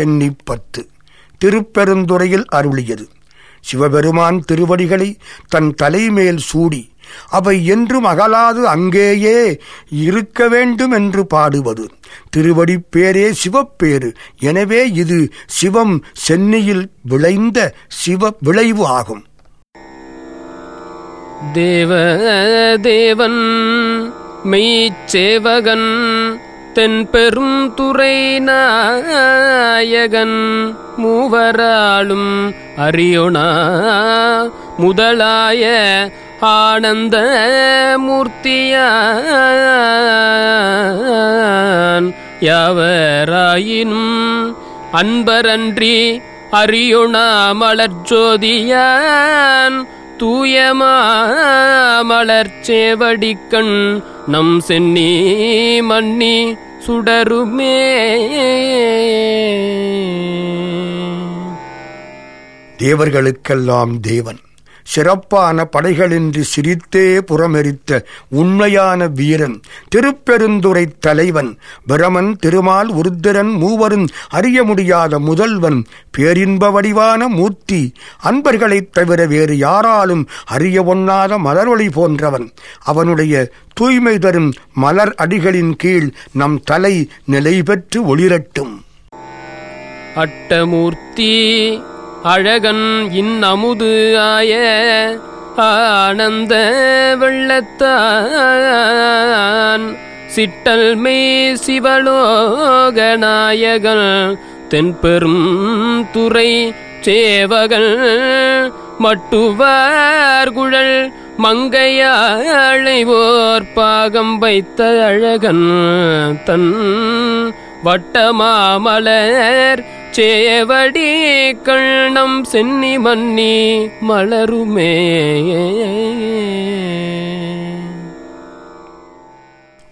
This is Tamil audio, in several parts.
சென்னிப்பத்து திருப்பெருந்துறையில் அருளியது. சிவபெருமான் திருவடிகளை தன் தலைமேல் சூடி அவை என்றும் அகலாது அங்கேயே இருக்க வேண்டும் என்று பாடுவது. திருவடி பேரே சிவப்பேறு எனவே இது சிவம் சென்னியில் விளைந்த சிவ விளைவு ஆகும். தேவ தேவன் மெய்ச்சேவகன் தென்பெரும் துறை நாயகன் மூவராளும் அறியொணா முதலாய ஆனந்த மூர்த்தியான் யாவராயினும் அன்பரன்றி அறியொணா மலர்ஜோதியான் தூயமா மலர்ச்சேவடிக்கண் நம் சென்னி மன்னி சுடருமே. தேவர்களுக்கெல்லாம் தேவன். சிறப்பான படைகளின்றி சிரித்தே புறமெரித்த உண்மையான வீரன் திருப்பெருந்துரை தலைவன் பிரமன் திருமால் உருத்திரன் மூவரும் அறிய முடியாத முதல்வன் பேரின்ப வடிவான மூர்த்தி அன்பர்களைத் தவிர வேறு யாராலும் அறிய ஒண்ணாத மலரொளி போன்றவன். அவனுடைய தூய்மை தரும் மலர் அடிகளின் கீழ் நம் தலை நிலை பெற்று ஒளிரட்டும். அட்டமூர்த்தி அழகன் இன்னமுது ஆய ஆனந்த வெள்ளத்தான். சிட்டல் மே சிவலோகநாயகன் தென்பெரும் துறை சேவகன். மட்டுவார் குழல் மங்கையாழைவோர் பாகம் வைத்த அழகன் தன் வட்டமாமலர் சேவடி கண்ணம் சென்னி மன்னி மலருமே.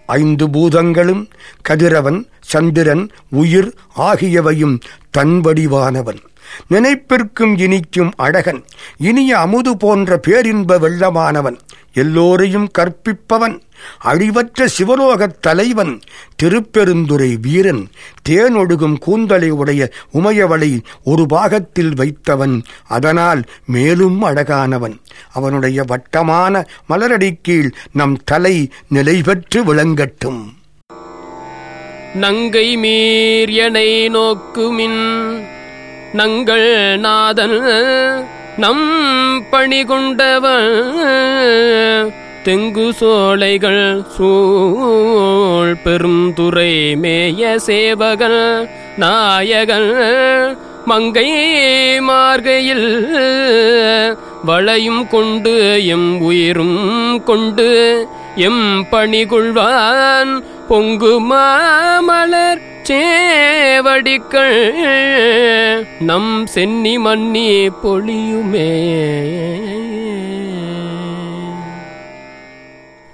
ஐந்து பூதங்களும் கதிரவன் சந்திரன் உயிர் ஆகியவையும் தன்வடிவானவன். நினைப்பிற்கும் இனிக்கும் அழகன் இனிய அமுது போன்ற பேரின்ப வெள்ளமானவன் எல்லோரையும் கற்பிப்பவன் அழிவற்ற சிவலோகத் தலைவன் திருப்பெருந்துரை வீரன் தேனொடுகும் கூந்தலை உடைய உமையவளை ஒரு பாகத்தில் வைத்தவன் அதனால் மேலும் அழகானவன். அவனுடைய வட்டமான மலரடி கீழ் நம் தலை நிலை பெற்று விளங்கட்டும். நங்கை மீரியனை நோக்குமின் நங்கள் நாதன் நம் பணிகொண்டவன் தெங்கு சோலைகள் சூழ் பெருந்துறை மேய சேவகன் நாயகன். மங்கை மார்கையில் வளையும் கொண்டு எம் உயிரும் கொண்டு எம் பணிகொள்வான் பொங்கு மாமலர் சேவடிக்கள் நம் சென்னி மன்னி பொழியுமே.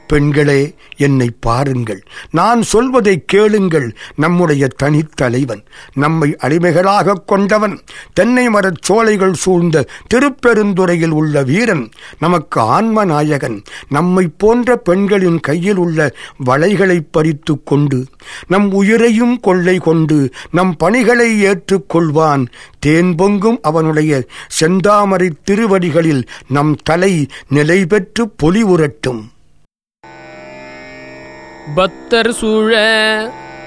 பெண்களே என்னை பாருங்கள். நான் சொல்வதை கேளுங்கள் நம்முடைய தனித்தலைவன். நம்மை அடிமைகளாகக் கொண்டவன். தென்னை மரச் சோலைகள் சூழ்ந்த திருப்பெருந்துறையில் உள்ள வீரன் நமக்கு ஆன்ம நாயகன் நம்மை போன்ற பெண்களின் கையில் உள்ள வளைகளை பறித்து கொண்டு நம் உயிரையும் கொள்ளை கொண்டு நம் பணிகளை ஏற்றுக்கொள்வான் தேன் பொங்கும் அவனுடைய செந்தாமரை திருவடிகளில் நம் தலை நிலை பெற்று பொலிவுரட்டும் பக்தர் சூழ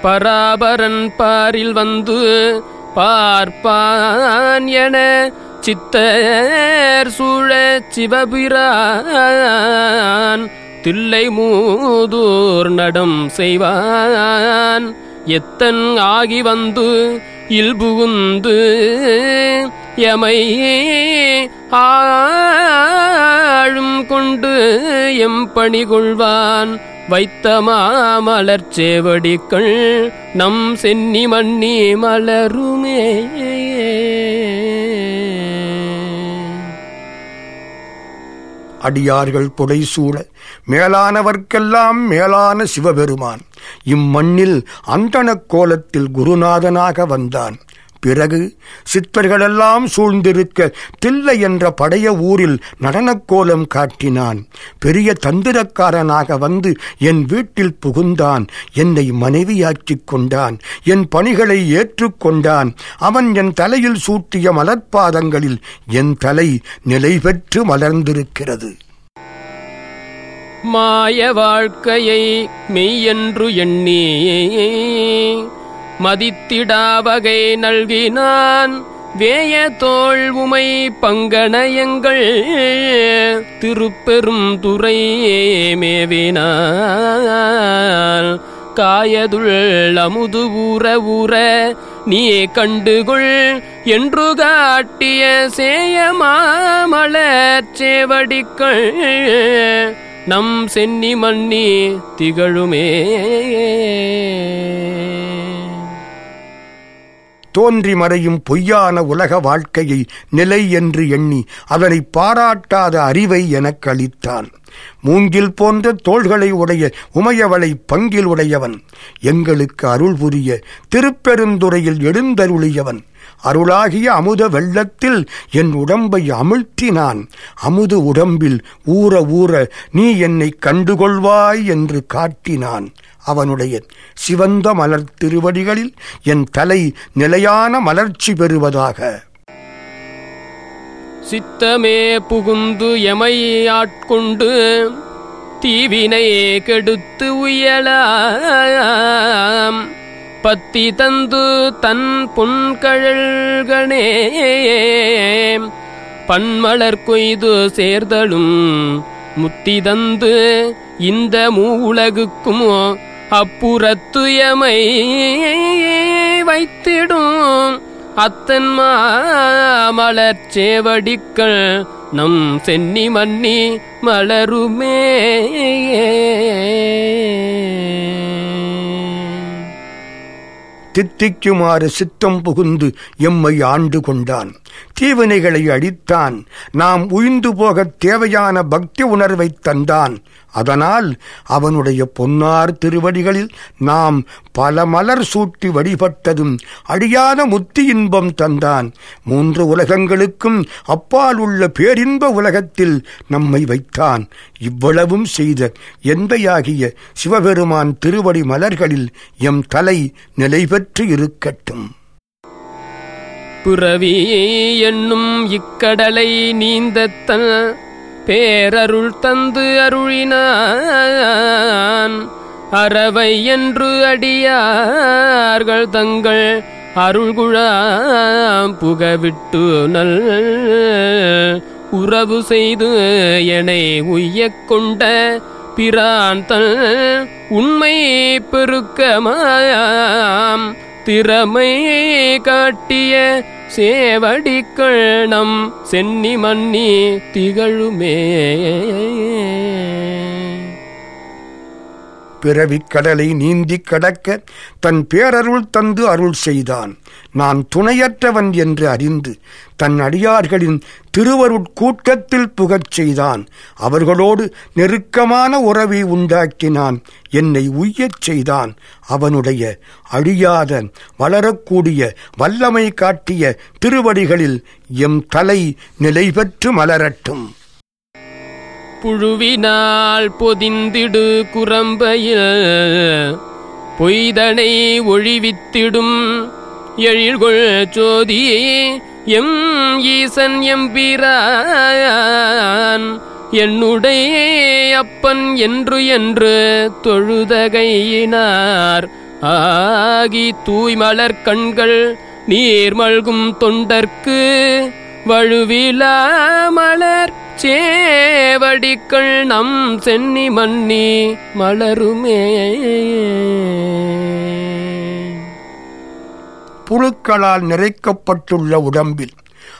பராபரன் பாரில் வந்து பார்ப்பான் என சித்தர் சூழ சிவபிரான் தில்லை மூதூர் நடம் செய்வான் எத்தன் ஆகி வந்து இல்புகுந்து எமை ஆழும் கொண்டு எம் பணிகொள்வான் வைத்த மாமலர் சேவடிக்கள் நம் சென்னி மண்ணி மலருமே. அடியார்கள் புடைசூழ மேலானவர்க்கெல்லாம் மேலான சிவபெருமான். இம்மண்ணில் அந்தணக் கோலத்தில் குருநாதனாக வந்தான். பிறகு சித்தர்களெல்லாம் சூழ்ந்திருக்க தில்லை என்ற படைய ஊரில் நடனக்கோலம் காட்டினான். பெரிய தந்திரக்காரனாக வந்து என் வீட்டில் புகுந்தான். என்னை மனைவியாக்கிக் கொண்டான். என் பணிகளை ஏற்றுக்கொண்டான். அவன் என் தலையில் சூட்டிய மலர்பாதங்களில் என் தலை நிலை பெற்று மலர்ந்திருக்கிறது. மாய வாழ்க்கையை மெய்யென்று எண்ணி மதித்திடாவகை நல்கினான். வேய தோல் உமை பங்கணயங்கள் திருப்பெரும் துறை மேவினான் காயதுள் அமுது ஊற ஊற நீ கண்டுகொள் என்று காட்டிய சேயமாமலர் சேவடிக்கள். நம் சென்னி மன்னி திகழுமே. தோன்றி மறையும் பொய்யான உலக வாழ்க்கையை நிலை என்று எண்ணி அதனை பாராட்டாத அறிவை எனக் அளித்தான் மூங்கில் போன்ற தோள்களை உடைய உமையவளை பங்கில் உடையவன். எங்களுக்கு அருள் புரிய திருப்பெருந்துறையில் எழுந்தருளியவன். அருளாகிய அமுத வெள்ளத்தில் என் உடம்பை அமிழ்த்தினான். அமுது உடம்பில் ஊற ஊற நீ என்னை கண்டுகொள்வாய் என்று காட்டினான். அவனுடைய சிவந்த மலர் திருவடிகளில் என் தலை நிலையான மலர்ச்சி பெறுவதாக. சித்தமே புகுந்து எமை ஆட்கொண்டு தீவினை கெடுத்து உயலாம். பத்தி தந்து தன் புன்கழல்கணே. பன்மலர் கொய்து சேர்தலும் முத்தி தந்து இந்த மூலகுக்கும் அப்புறத்துயமை வைத்திடும். அத்தன் மலர் சேவடிக்கள் நம் சென்னி மன்னி மலருமே. தித்திக்குமாறு சித்தம் புகுந்து எம்மை ஆண்டு கொண்டான். தீவினைகளை அடித்தான் நாம் உயிந்து போகத் தேவையான பக்தி உணர்வைத் தந்தான். அதனால் அவனுடைய பொன்னார் திருவடிகளில் நாம் பல மலர் சூட்டி வழிபட்டதும் அழியாத முத்தி இன்பம் தந்தான். மூன்று உலகங்களுக்கும் அப்பால் உள்ள பேரின்ப உலகத்தில் நம்மை வைத்தான். இவ்வளவும் செய்த எந்தையாகிய சிவபெருமான் திருவடி மலர்களில் எம் தலை நிலை பெற்று இருக்கட்டும். புறவி என்னும் இக்கடலை நீந்தத்தன் பேரருள் தந்து அருளினான். அறவை என்று அடியார்கள் தங்கள் அருள்குழாம் புகவிட்டு நல் உறவு செய்து எனை உய்யக் கொண்ட பிரான் தன் உண்மை பெருக்கமாயாம் திறமை காட்டிய சேவடிக்கள் நம் சென்னி மன்னி திகழுமே. பிறவிக் கடலை நீந்திக் கடக்க தன் பேரருள் தந்து அருள் செய்தான். நான் துணையற்றவன் என்று அறிந்து தன் அடியார்களின் திருவருட்கூட்டத்தில் புகச் செய்தான். அவர்களோடு நெருக்கமான உறவை உண்டாக்கினான். என்னை உய்யச் செய்தான். அவனுடைய அழியாத வளரக்கூடிய வல்லமை காட்டிய திருவடிகளில் எம் தலை நிலை பெற்று மலரட்டும். புழுவினால் பொதிந்திடு குரம்பையில். பொய்தனை ஒழிவித்திடும் எழில்கொள் சோதி. எம் ஈசன் எம்பிரான் என்னுடைய அப்பன் என்று என்று தொழுதகையினார். ஆகி தூய்மலர் கண்கள் நீர் மல்கும் தொண்டர்க்கு வழுவிலா மலர் சேவடிக்கள் நம் சென்னி மன்னி மலருமே. புழுக்களால் நிறைக்கப்பட்டுள்ள உடம்பில்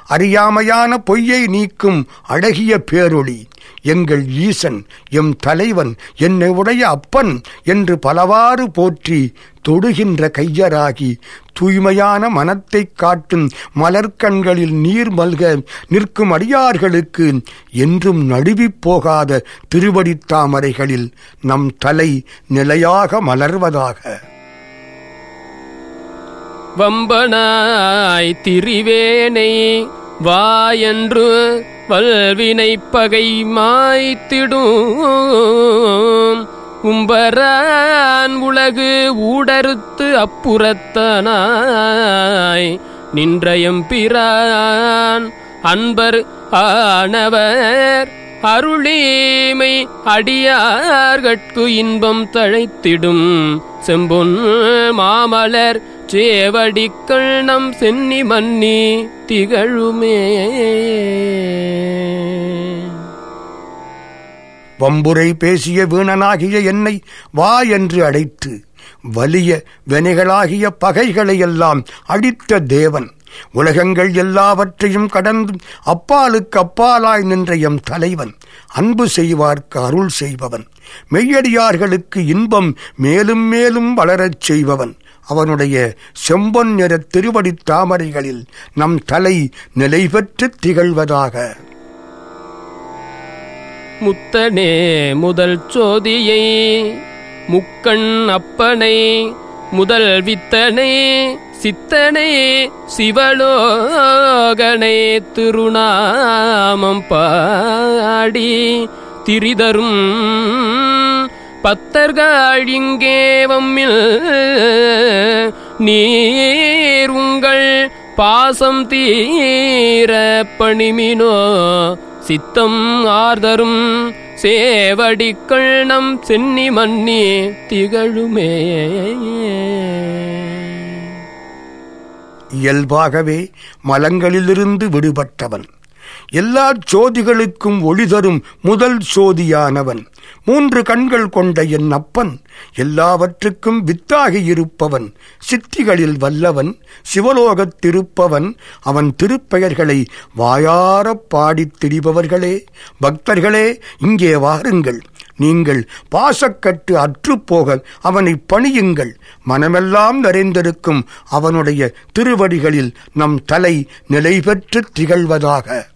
அறியாமையான பொய்யை நீக்கும் அழகிய பேரொளி. எங்கள் ஈசன் எம் தலைவன் என்னை உடைய அப்பன் என்று பலவாறு போற்றி தொடுகின்ற கையராகி தூய்மையான மனத்தைக் காட்டும் மலர்க்கண்களில் நீர் மல்க நிற்கும் அடியார்களுக்கு என்றும் நடுவிப் போகாத திருவடித்தாமரைகளில் நம் தலை நிலையாக மலர்வதாக. வம்பனாய் திரிவேனை வா என்று வல்வினை பகை மாய்த்திடும். உம்பரான் உலகு ஊடறுத்து அப்புறத்தனாய். நின்றயம் பிரான் அன்பர் ஆனவர் அருளீமை அடியார்கட்கு இன்பம் தழைத்திடும். செம்பொன் மாமலர் சேவடிக்கள் நம் சென்னி மன்னி திகழுமே. வம்புரை பேசிய வீணனாகிய என்னை வா என்று அழைத்து வலிய வெனைகளாகிய பகைகளை எல்லாம் தேவன். உலகங்கள் எல்லாவற்றையும் கடந்து அப்பாலுக்கு அப்பாலாய் நின்ற எம் தலைவன். அன்பு செய்வார்க்கு அருள் செய்பவன். மெய்யடியார்களுக்கு இன்பம் மேலும் மேலும் வளரச் செய்பவன். அவனுடைய செம்பொன் நிற திருவடித் தாமரைகளில் நம் தலை நிலை பெற்றுத் திகழ்வதாக. முத்தனே முதல் சோதியை முக்கண் அப்பனை முதல் வித்தனை சித்தனை சிவலோகனை திருநாமம் பாடி திரிதரும் பத்தர்கள் இங்கே வம்மில் நீர் உங்கள் பாசம் தீர பணிமினோ சித்தம் ஆர்தரும் சேவடிக்கள் நம் சென்னி மன்னி திகழுமே. இயல்பாகவே மலங்களிலிருந்து விடுபட்டவன். எல்லா சோதிகளுக்கும் ஒளி தரும் முதல் சோதியானவன். மூன்று கண்கள் கொண்ட என் அப்பன் எல்லாவற்றுக்கும் வித்தாகியிருப்பவன் சித்திகளில் வல்லவன் சிவலோகத்திருப்பவன் அவன் திருப்பெயர்களை வாயாரப் பாடித் திரிபவர்களே. பக்தர்களே இங்கே வாருங்கள். நீங்கள் பாசக்கட்டு அற்றுப்போக அவனை பணியுங்கள். மனமெல்லாம் நிறைந்திருக்கும் அவனுடைய திருவடிகளில் நம் தலை நிலை பெற்று திகழ்வதாக.